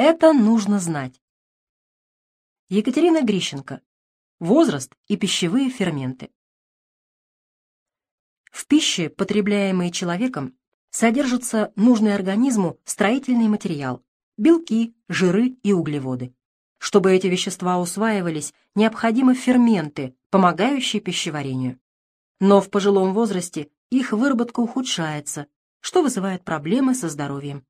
Это нужно знать. Екатерина Грищенко. Возраст и пищевые ферменты. В пище, потребляемой человеком, содержится нужный организму строительный материал – белки, жиры и углеводы. Чтобы эти вещества усваивались, необходимы ферменты, помогающие пищеварению. Но в пожилом возрасте их выработка ухудшается, что вызывает проблемы со здоровьем.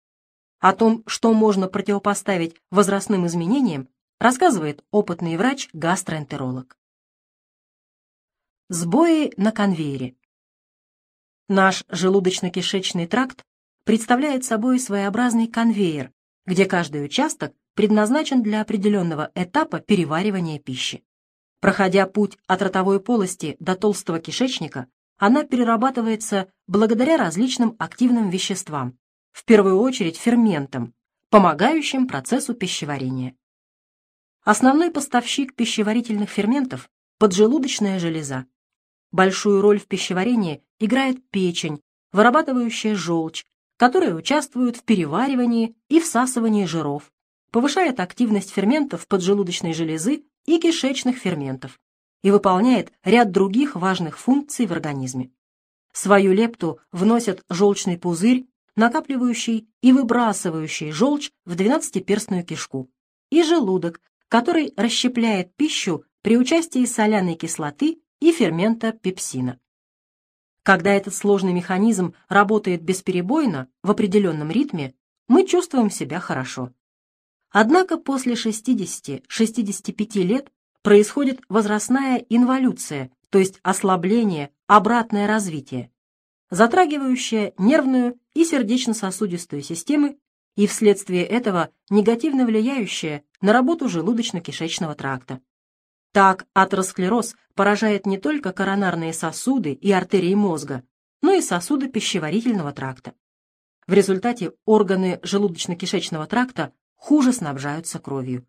О том, что можно противопоставить возрастным изменениям, рассказывает опытный врач-гастроэнтеролог. Сбои на конвейере. Наш желудочно-кишечный тракт представляет собой своеобразный конвейер, где каждый участок предназначен для определенного этапа переваривания пищи. Проходя путь от ротовой полости до толстого кишечника, она перерабатывается благодаря различным активным веществам, в первую очередь ферментам, помогающим процессу пищеварения. Основной поставщик пищеварительных ферментов – поджелудочная железа. Большую роль в пищеварении играет печень, вырабатывающая желчь, которая участвует в переваривании и всасывании жиров, повышает активность ферментов поджелудочной железы и кишечных ферментов и выполняет ряд других важных функций в организме. Свою лепту вносят желчный пузырь, накапливающий и выбрасывающий желчь в двенадцатиперстную кишку, и желудок, который расщепляет пищу при участии соляной кислоты и фермента пепсина. Когда этот сложный механизм работает бесперебойно, в определенном ритме, мы чувствуем себя хорошо. Однако после 60-65 лет происходит возрастная инволюция, то есть ослабление, обратное развитие, затрагивающее нервную и сердечно-сосудистую системы и вследствие этого негативно влияющее на работу желудочно-кишечного тракта. Так, атеросклероз поражает не только коронарные сосуды и артерии мозга, но и сосуды пищеварительного тракта. В результате органы желудочно-кишечного тракта хуже снабжаются кровью.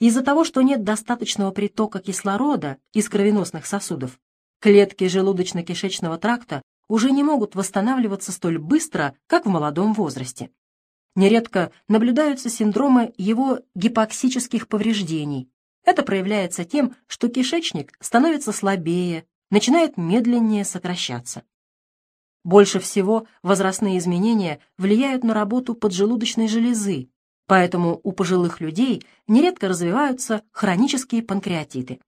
Из-за того, что нет достаточного притока кислорода из кровеносных сосудов, клетки желудочно-кишечного тракта уже не могут восстанавливаться столь быстро, как в молодом возрасте. Нередко наблюдаются синдромы его гипоксических повреждений, это проявляется тем, что кишечник становится слабее, начинает медленнее сокращаться. Больше всего возрастные изменения влияют на работу поджелудочной железы, поэтому у пожилых людей нередко развиваются хронические панкреатиты.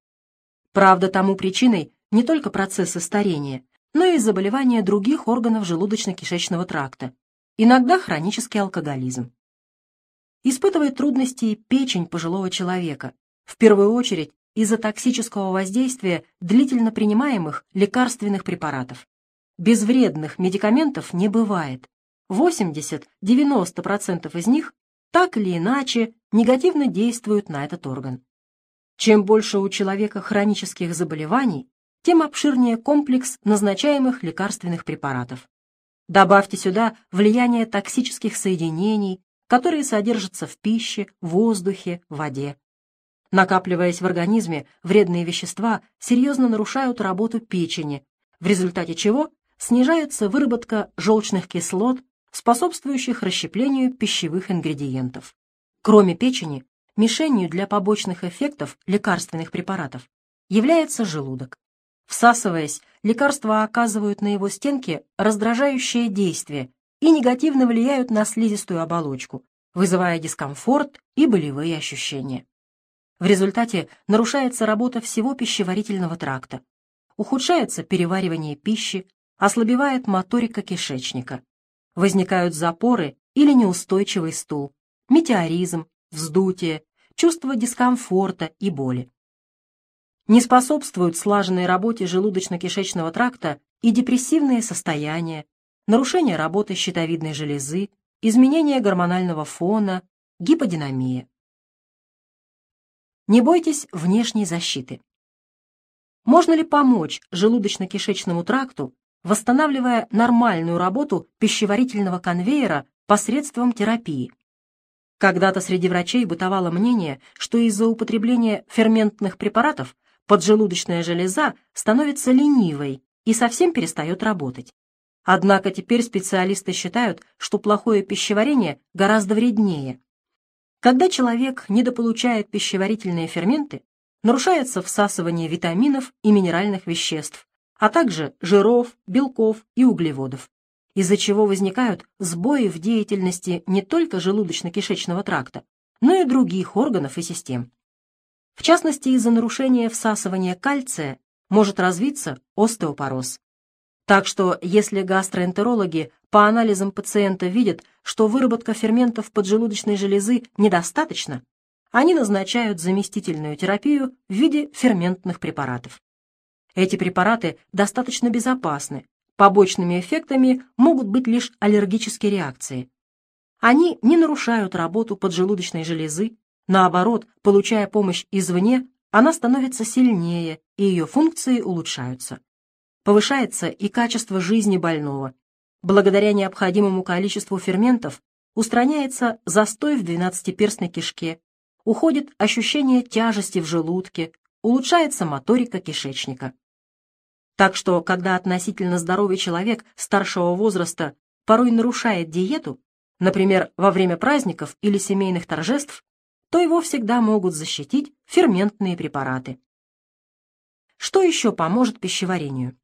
Правда, тому причиной не только процессы старения, но и заболевания других органов желудочно-кишечного тракта, иногда хронический алкоголизм. Испытывает трудности печень пожилого человека, в первую очередь из-за токсического воздействия длительно принимаемых лекарственных препаратов. Безвредных медикаментов не бывает. 80-90% из них так или иначе негативно действуют на этот орган. Чем больше у человека хронических заболеваний, тем обширнее комплекс назначаемых лекарственных препаратов. Добавьте сюда влияние токсических соединений, которые содержатся в пище, воздухе, воде. Накапливаясь в организме, вредные вещества серьезно нарушают работу печени, в результате чего снижается выработка желчных кислот, способствующих расщеплению пищевых ингредиентов. Кроме печени, мишенью для побочных эффектов лекарственных препаратов является желудок. Всасываясь, лекарства оказывают на его стенке раздражающее действие и негативно влияют на слизистую оболочку, вызывая дискомфорт и болевые ощущения. В результате нарушается работа всего пищеварительного тракта, ухудшается переваривание пищи, ослабевает моторика кишечника, возникают запоры или неустойчивый стул, метеоризм, вздутие, чувство дискомфорта и боли. Не способствуют слаженной работе желудочно-кишечного тракта и депрессивные состояния, нарушение работы щитовидной железы, изменение гормонального фона, гиподинамия. Не бойтесь внешней защиты. Можно ли помочь желудочно-кишечному тракту, восстанавливая нормальную работу пищеварительного конвейера посредством терапии? Когда-то среди врачей бытовало мнение, что из-за употребления ферментных препаратов поджелудочная железа становится ленивой и совсем перестает работать. Однако теперь специалисты считают, что плохое пищеварение гораздо вреднее. Когда человек недополучает пищеварительные ферменты, нарушается всасывание витаминов и минеральных веществ, а также жиров, белков и углеводов, из-за чего возникают сбои в деятельности не только желудочно-кишечного тракта, но и других органов и систем. В частности, из-за нарушения всасывания кальция может развиться остеопороз. Так что, если гастроэнтерологи по анализам пациента видят, что выработка ферментов поджелудочной железы недостаточно, они назначают заместительную терапию в виде ферментных препаратов. Эти препараты достаточно безопасны, побочными эффектами могут быть лишь аллергические реакции. Они не нарушают работу поджелудочной железы, наоборот, получая помощь извне, она становится сильнее, и ее функции улучшаются. Повышается и качество жизни больного. Благодаря необходимому количеству ферментов устраняется застой в двенадцатиперстной кишке, уходит ощущение тяжести в желудке, улучшается моторика кишечника. Так что, когда относительно здоровый человек старшего возраста порой нарушает диету, например, во время праздников или семейных торжеств, то его всегда могут защитить ферментные препараты. Что еще поможет пищеварению?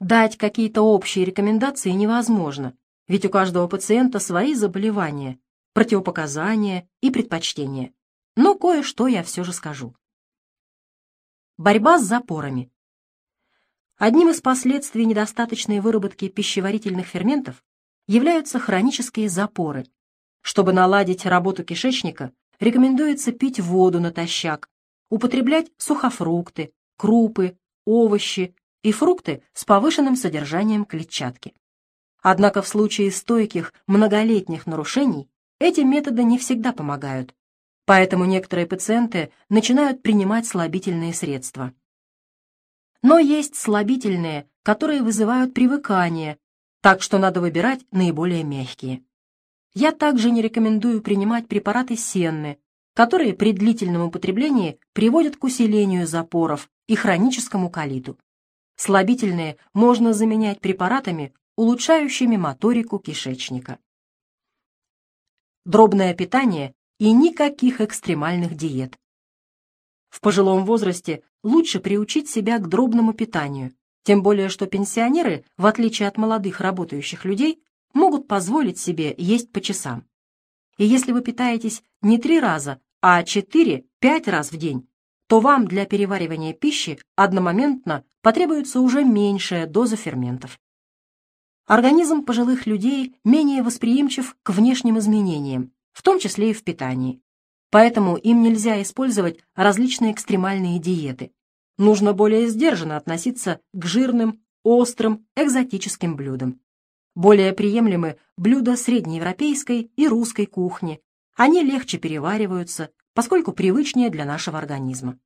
Дать какие-то общие рекомендации невозможно, ведь у каждого пациента свои заболевания, противопоказания и предпочтения. Но кое-что я все же скажу. Борьба с запорами. Одним из последствий недостаточной выработки пищеварительных ферментов являются хронические запоры. Чтобы наладить работу кишечника, рекомендуется пить воду натощак, употреблять сухофрукты, крупы, овощи и фрукты с повышенным содержанием клетчатки. Однако в случае стойких многолетних нарушений эти методы не всегда помогают, поэтому некоторые пациенты начинают принимать слабительные средства. Но есть слабительные, которые вызывают привыкание, так что надо выбирать наиболее мягкие. Я также не рекомендую принимать препараты сенны, которые при длительном употреблении приводят к усилению запоров и хроническому колиту. Слабительные можно заменять препаратами, улучшающими моторику кишечника дробное питание и никаких экстремальных диет. В пожилом возрасте лучше приучить себя к дробному питанию, тем более что пенсионеры, в отличие от молодых работающих людей, могут позволить себе есть по часам. И если вы питаетесь не три раза, а четыре-пять раз в день, то вам для переваривания пищи одномоментно потребуется уже меньшая доза ферментов. Организм пожилых людей менее восприимчив к внешним изменениям, в том числе и в питании. Поэтому им нельзя использовать различные экстремальные диеты. Нужно более сдержанно относиться к жирным, острым, экзотическим блюдам. Более приемлемы блюда среднеевропейской и русской кухни. Они легче перевариваются, поскольку привычнее для нашего организма.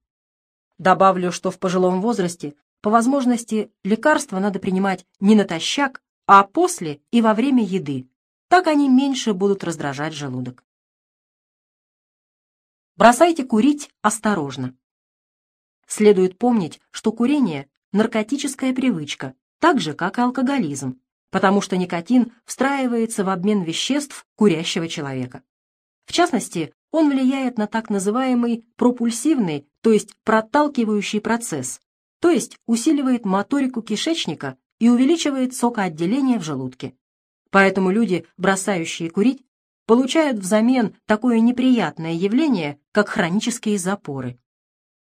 Добавлю, что в пожилом возрасте по возможности лекарства надо принимать не натощак, а после и во время еды. Так они меньше будут раздражать желудок. Бросайте курить осторожно. Следует помнить, что курение – наркотическая привычка, так же, как и алкоголизм, потому что никотин встраивается в обмен веществ курящего человека. В частности, он влияет на так называемый пропульсивный, то есть проталкивающий процесс, то есть усиливает моторику кишечника и увеличивает сокоотделение в желудке. Поэтому люди, бросающие курить, получают взамен такое неприятное явление, как хронические запоры.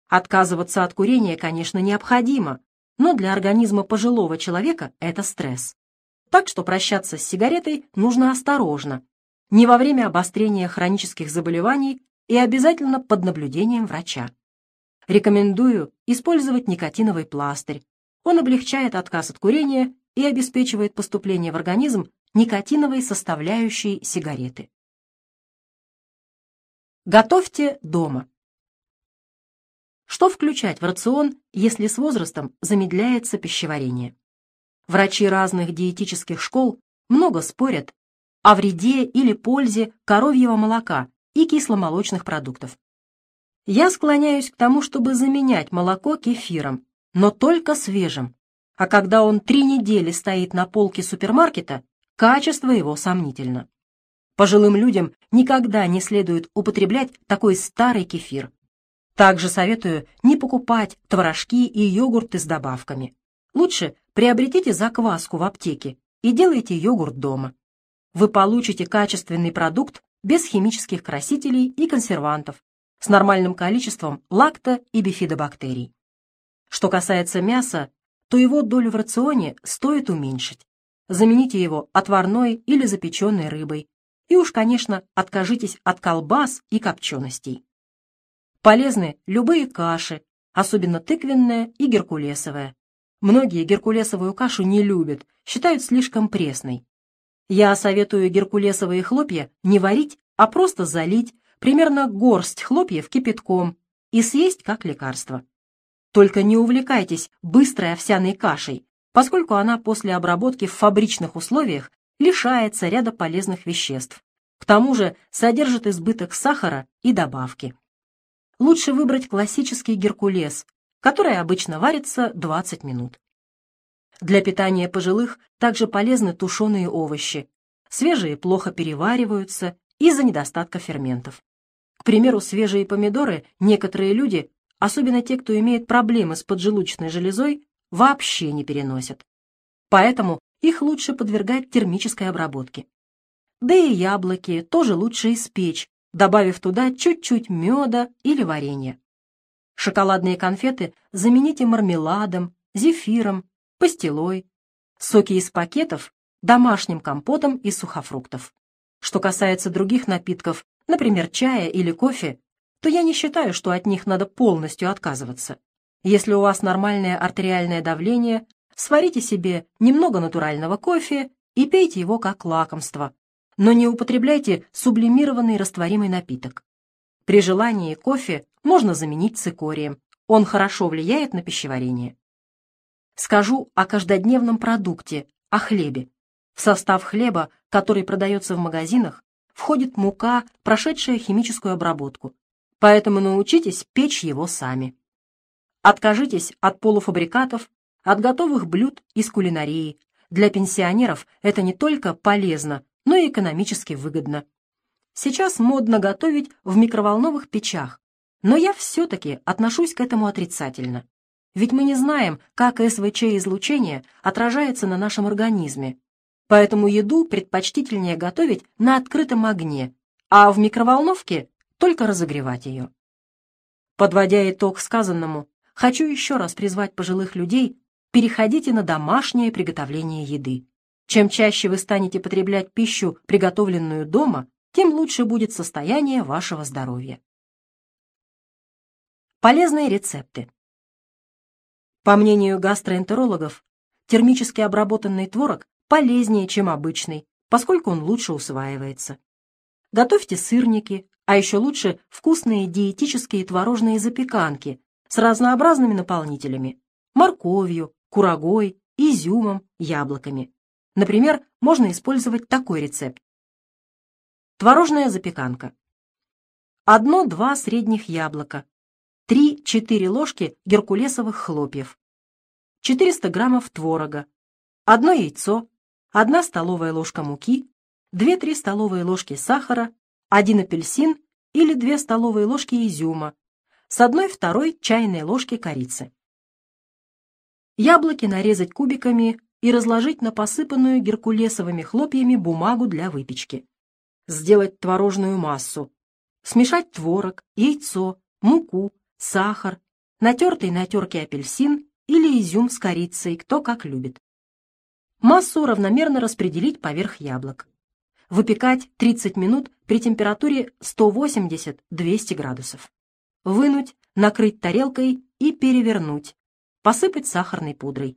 Отказываться от курения, конечно, необходимо, но для организма пожилого человека это стресс. Так что прощаться с сигаретой нужно осторожно, не во время обострения хронических заболеваний и обязательно под наблюдением врача. Рекомендую использовать никотиновый пластырь, он облегчает отказ от курения и обеспечивает поступление в организм никотиновой составляющей сигареты. Готовьте дома. Что включать в рацион, если с возрастом замедляется пищеварение? Врачи разных диетических школ много спорят о вреде или пользе коровьего молока и кисломолочных продуктов. Я склоняюсь к тому, чтобы заменять молоко кефиром, но только свежим, а когда он три недели стоит на полке супермаркета, качество его сомнительно. Пожилым людям никогда не следует употреблять такой старый кефир. Также советую не покупать творожки и йогурты с добавками. Лучше приобретите закваску в аптеке и делайте йогурт дома. Вы получите качественный продукт без химических красителей и консервантов, с нормальным количеством лакто- и бифидобактерий. Что касается мяса, то его долю в рационе стоит уменьшить. Замените его отварной или запеченной рыбой. И уж, конечно, откажитесь от колбас и копченостей. Полезны любые каши, особенно тыквенная и геркулесовая. Многие геркулесовую кашу не любят, считают слишком пресной. Я советую геркулесовые хлопья не варить, а просто залить, примерно горсть хлопьев кипятком, и съесть как лекарство. Только не увлекайтесь быстрой овсяной кашей, поскольку она после обработки в фабричных условиях лишается ряда полезных веществ. К тому же содержит избыток сахара и добавки. Лучше выбрать классический геркулес, который обычно варится 20 минут. Для питания пожилых также полезны тушеные овощи. Свежие плохо перевариваются из-за недостатка ферментов. К примеру, свежие помидоры некоторые люди, особенно те, кто имеет проблемы с поджелудочной железой, вообще не переносят. Поэтому их лучше подвергать термической обработке. Да и яблоки тоже лучше испечь, добавив туда чуть-чуть меда или варенья. Шоколадные конфеты замените мармеладом, зефиром, пастилой, соки из пакетов домашним компотом из сухофруктов. Что касается других напитков, например, чая или кофе, то я не считаю, что от них надо полностью отказываться. Если у вас нормальное артериальное давление, сварите себе немного натурального кофе и пейте его как лакомство, но не употребляйте сублимированный растворимый напиток. При желании кофе можно заменить цикорием, он хорошо влияет на пищеварение. Скажу о каждодневном продукте, о хлебе. В состав хлеба, который продается в магазинах, входит мука, прошедшая химическую обработку, поэтому научитесь печь его сами. Откажитесь от полуфабрикатов, от готовых блюд из кулинарии. Для пенсионеров это не только полезно, но и экономически выгодно. Сейчас модно готовить в микроволновых печах, но я все-таки отношусь к этому отрицательно. Ведь мы не знаем, как СВЧ-излучение отражается на нашем организме, поэтому еду предпочтительнее готовить на открытом огне, а в микроволновке только разогревать ее. Подводя итог сказанному, хочу еще раз призвать пожилых людей переходите на домашнее приготовление еды. Чем чаще вы станете потреблять пищу, приготовленную дома, тем лучше будет состояние вашего здоровья. Полезные рецепты. По мнению гастроэнтерологов, термически обработанный творог полезнее, чем обычный, поскольку он лучше усваивается. Готовьте сырники, а еще лучше вкусные диетические творожные запеканки с разнообразными наполнителями – морковью, курагой, изюмом, яблоками. Например, можно использовать такой рецепт. Творожная запеканка. Одно-два средних яблока, 3-4 ложки геркулесовых хлопьев, 400 граммов творога, одно яйцо, 1 столовая ложка муки, 2-3 столовые ложки сахара, 1 апельсин или 2 столовые ложки изюма, с 1-2 чайной ложки корицы. Яблоки нарезать кубиками и разложить на посыпанную геркулесовыми хлопьями бумагу для выпечки. Сделать творожную массу. Смешать творог, яйцо, муку, сахар, натертый на терке апельсин или изюм с корицей, кто как любит. Массу равномерно распределить поверх яблок. Выпекать 30 минут при температуре 180-200 градусов. Вынуть, накрыть тарелкой и перевернуть. Посыпать сахарной пудрой.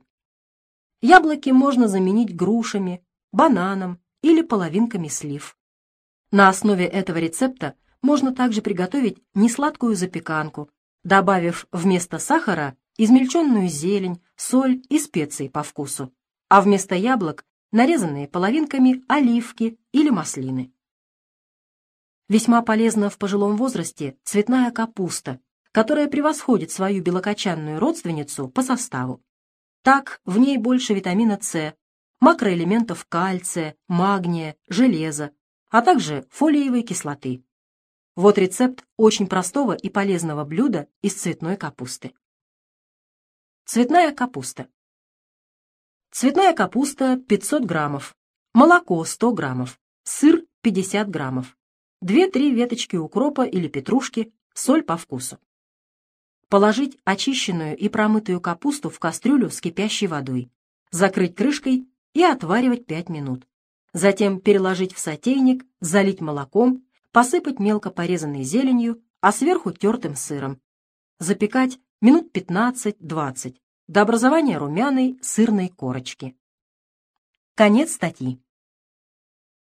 Яблоки можно заменить грушами, бананом или половинками слив. На основе этого рецепта можно также приготовить несладкую запеканку, добавив вместо сахара измельченную зелень, соль и специи по вкусу, а вместо яблок нарезанные половинками оливки или маслины. Весьма полезна в пожилом возрасте цветная капуста, которая превосходит свою белокочанную родственницу по составу. Так, в ней больше витамина С, макроэлементов кальция, магния, железа, а также фолиевой кислоты. Вот рецепт очень простого и полезного блюда из цветной капусты. Цветная капуста. Цветная капуста 500 граммов, молоко 100 граммов, сыр 50 граммов, 2-3 веточки укропа или петрушки, соль по вкусу. Положить очищенную и промытую капусту в кастрюлю с кипящей водой, закрыть крышкой и отваривать 5 минут. Затем переложить в сотейник, залить молоком, посыпать мелко порезанной зеленью, а сверху тертым сыром. Запекать минут 15-20 до образования румяной сырной корочки. Конец статьи.